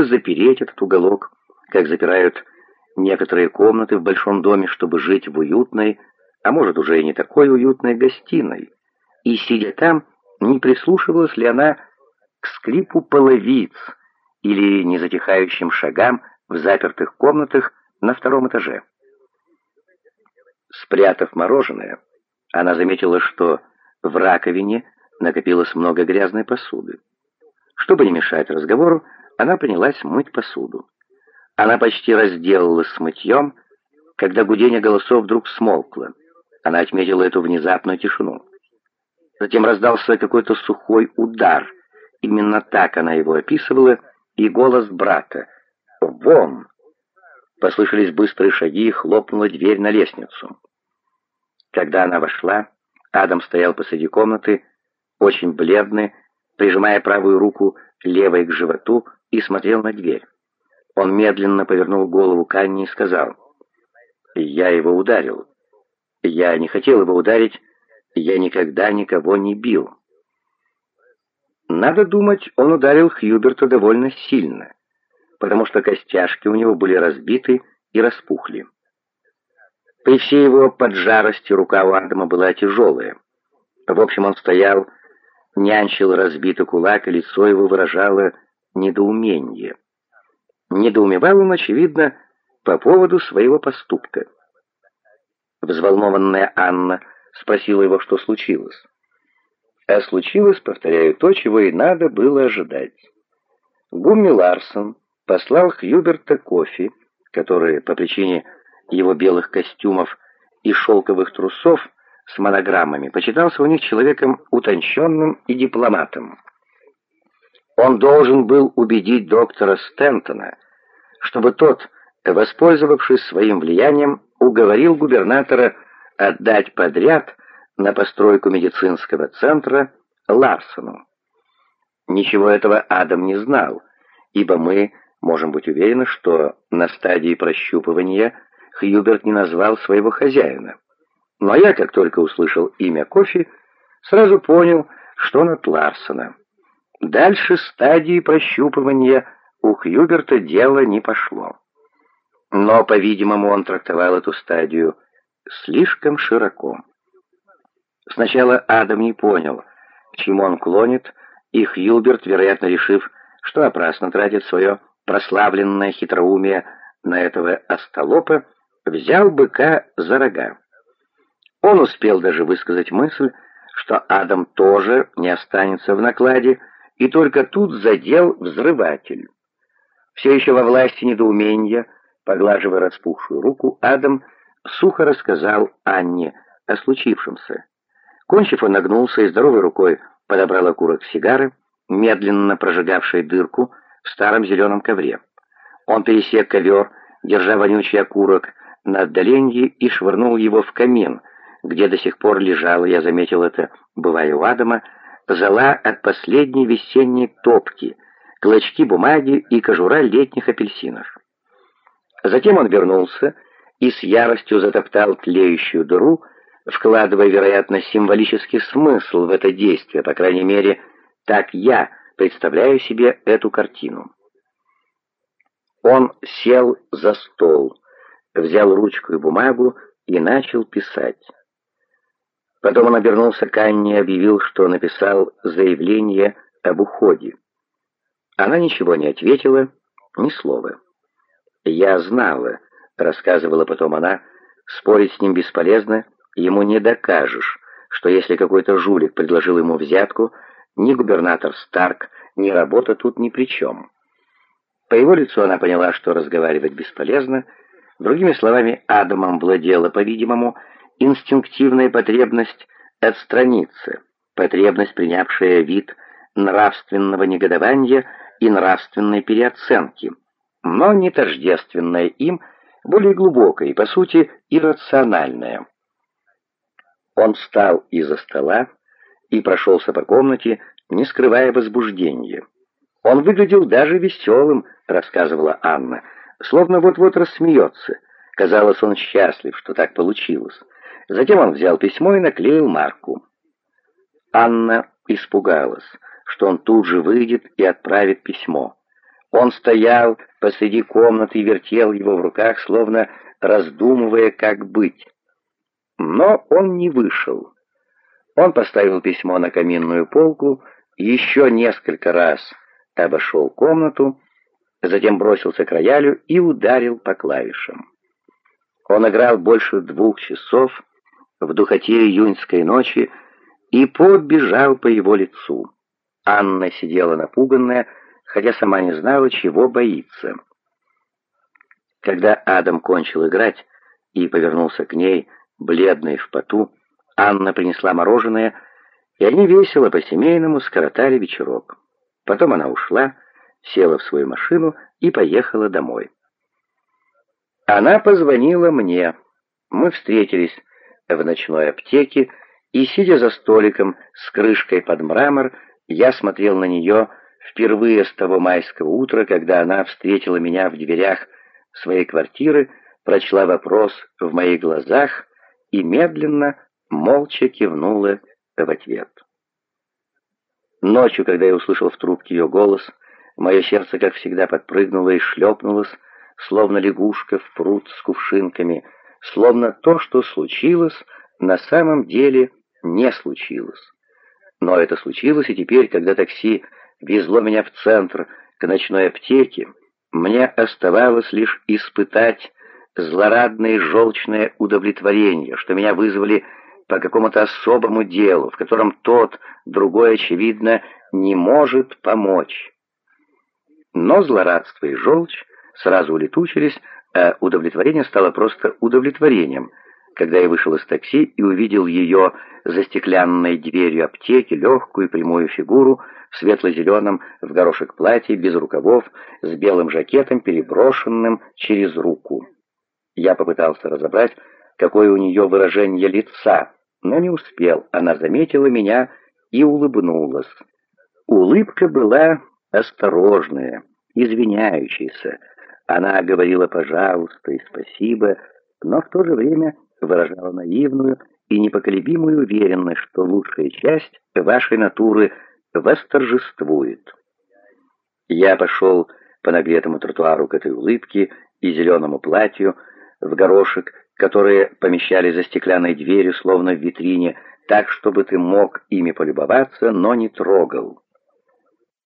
пришлось запереть этот уголок, как запирают некоторые комнаты в большом доме, чтобы жить в уютной, а может уже и не такой уютной гостиной. И, сидя там, не прислушивалась ли она к скрипу половиц или незатихающим шагам в запертых комнатах на втором этаже. Спрятав мороженое, она заметила, что в раковине накопилось много грязной посуды. Чтобы не мешать разговору, она принялась мыть посуду. Она почти разделалась с мытьем, когда гудение голосов вдруг смолкло. Она отметила эту внезапную тишину. Затем раздался какой-то сухой удар. Именно так она его описывала, и голос брата. «Вон!» Послышались быстрые шаги, и хлопнула дверь на лестницу. Когда она вошла, Адам стоял посреди комнаты, очень бледный, прижимая правую руку левой к животу и смотрел на дверь. Он медленно повернул голову к Анне и сказал, «Я его ударил. Я не хотел его ударить, я никогда никого не бил». Надо думать, он ударил Хьюберта довольно сильно, потому что костяшки у него были разбиты и распухли. При всей его поджарости рука у Адама была тяжелая. В общем, он стоял, нянчил разбитый кулак, и лицо его выражало недоумение. Недоумевал он, очевидно, по поводу своего поступка. Взволнованная Анна спросила его, что случилось. А случилось, повторяю, то, чего и надо было ожидать. Гумми Ларсон послал Хьюберта кофе, который по причине его белых костюмов и шелковых трусов с монограммами почитался у них человеком утонченным и дипломатом. Он должен был убедить доктора Стентона, чтобы тот, воспользовавшись своим влиянием, уговорил губернатора отдать подряд на постройку медицинского центра Ларсону. Ничего этого Адам не знал, ибо мы можем быть уверены, что на стадии прощупывания Хьюберт не назвал своего хозяина. Но я, как только услышал имя кофе, сразу понял, что он от Ларсона. Дальше стадии прощупывания у Хьюберта дело не пошло. Но, по-видимому, он трактовал эту стадию слишком широко. Сначала Адам не понял, к чему он клонит, и Хьюберт, вероятно, решив, что опрасно тратит свое прославленное хитроумие на этого остолопа, взял быка за рога. Он успел даже высказать мысль, что Адам тоже не останется в накладе, и только тут задел взрыватель. Все еще во власти недоумения, поглаживая распухшую руку, Адам сухо рассказал Анне о случившемся. Кончив, он нагнулся и здоровой рукой подобрал окурок сигары, медленно прожигавшей дырку в старом зеленом ковре. Он пересек ковер, держа вонючий окурок на отдалении, и швырнул его в камин, где до сих пор лежала, я заметил это, бывая у Адама, зола от последней весенней топки, клочки бумаги и кожура летних апельсинов. Затем он вернулся и с яростью затоптал тлеющую дыру, вкладывая, вероятно, символический смысл в это действие, по крайней мере, так я представляю себе эту картину. Он сел за стол, взял ручку и бумагу и начал писать. Потом он обернулся к Анне и объявил, что написал заявление об уходе. Она ничего не ответила, ни слова. «Я знала», — рассказывала потом она, — «спорить с ним бесполезно, ему не докажешь, что если какой-то жулик предложил ему взятку, ни губернатор Старк, ни работа тут ни при чем». По его лицу она поняла, что разговаривать бесполезно. Другими словами, Адамом владела, по-видимому, инстинктивная потребность отстраниться, потребность, принявшая вид нравственного негодования и нравственной переоценки, но не тождественная им, более глубокая и, по сути, иррациональная. Он встал из-за стола и прошелся по комнате, не скрывая возбуждения. Он выглядел даже веселым, рассказывала Анна, словно вот-вот рассмеется. Казалось, он счастлив, что так получилось. Затем он взял письмо и наклеил марку. Анна испугалась, что он тут же выйдет и отправит письмо. Он стоял посреди комнаты и вертел его в руках, словно раздумывая, как быть. Но он не вышел. Он поставил письмо на каминную полку, еще несколько раз обошел комнату, затем бросился к роялю и ударил по клавишам. Он играл больше двух часов в духоте июньской ночи, и пот бежал по его лицу. Анна сидела напуганная, хотя сама не знала, чего боится. Когда Адам кончил играть и повернулся к ней, бледный в поту, Анна принесла мороженое, и они весело по-семейному скоротали вечерок. Потом она ушла, села в свою машину и поехала домой. Она позвонила мне. Мы встретились в ночной аптеке, и, сидя за столиком с крышкой под мрамор, я смотрел на нее впервые с того майского утра, когда она встретила меня в дверях своей квартиры, прочла вопрос в моих глазах и медленно, молча кивнула в ответ. Ночью, когда я услышал в трубке ее голос, мое сердце, как всегда, подпрыгнуло и шлепнулось, словно лягушка в пруд с кувшинками, словно то, что случилось, на самом деле не случилось. Но это случилось, и теперь, когда такси везло меня в центр к ночной аптеке, мне оставалось лишь испытать злорадное желчное удовлетворение, что меня вызвали по какому-то особому делу, в котором тот, другой, очевидно, не может помочь. Но злорадство и желчь сразу улетучились, а удовлетворение стало просто удовлетворением, когда я вышел из такси и увидел ее за стеклянной дверью аптеки, легкую прямую фигуру в светло-зеленом в горошек платье, без рукавов, с белым жакетом, переброшенным через руку. Я попытался разобрать, какое у нее выражение лица, но не успел. Она заметила меня и улыбнулась. Улыбка была осторожная, извиняющаяся. Она говорила «пожалуйста» и «спасибо», но в то же время выражала наивную и непоколебимую уверенность, что лучшая часть вашей натуры восторжествует. Я пошел по нагретому тротуару к этой улыбке и зеленому платью в горошек, которые помещали за стеклянной дверью, словно в витрине, так, чтобы ты мог ими полюбоваться, но не трогал.